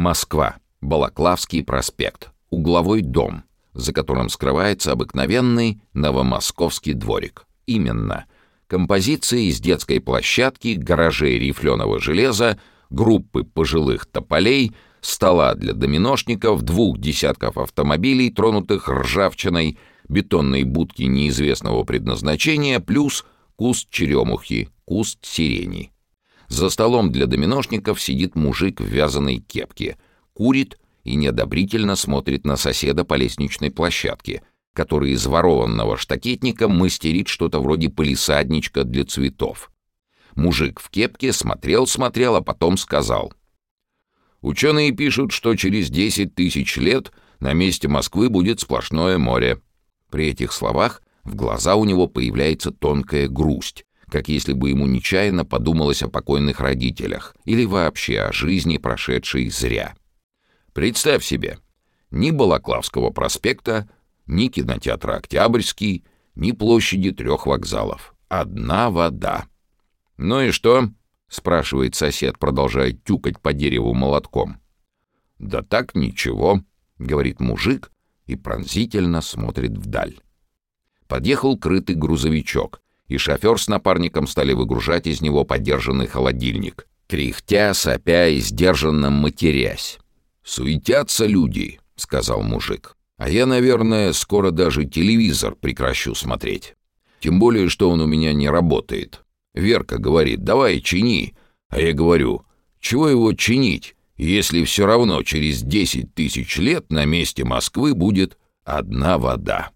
Москва. Балаклавский проспект. Угловой дом, за которым скрывается обыкновенный новомосковский дворик. Именно. Композиция из детской площадки, гаражей рифленого железа, группы пожилых тополей, стола для доминошников, двух десятков автомобилей, тронутых ржавчиной, бетонной будки неизвестного предназначения, плюс куст черемухи, куст сирени. За столом для доминошников сидит мужик в вязаной кепке, курит и неодобрительно смотрит на соседа по лестничной площадке, который из ворованного штакетника мастерит что-то вроде полисадничка для цветов. Мужик в кепке смотрел-смотрел, а потом сказал. «Ученые пишут, что через 10 тысяч лет на месте Москвы будет сплошное море». При этих словах в глаза у него появляется тонкая грусть, как если бы ему нечаянно подумалось о покойных родителях или вообще о жизни, прошедшей зря. Представь себе, ни Балаклавского проспекта, ни кинотеатра «Октябрьский», ни площади трех вокзалов. Одна вода. «Ну и что?» — спрашивает сосед, продолжая тюкать по дереву молотком. «Да так ничего», — говорит мужик и пронзительно смотрит вдаль. Подъехал крытый грузовичок, и шофер с напарником стали выгружать из него подержанный холодильник, кряхтя, сопя и сдержанно матерясь. «Суетятся люди», — сказал мужик. «А я, наверное, скоро даже телевизор прекращу смотреть. Тем более, что он у меня не работает. Верка говорит, давай чини. А я говорю, чего его чинить, если все равно через десять тысяч лет на месте Москвы будет одна вода».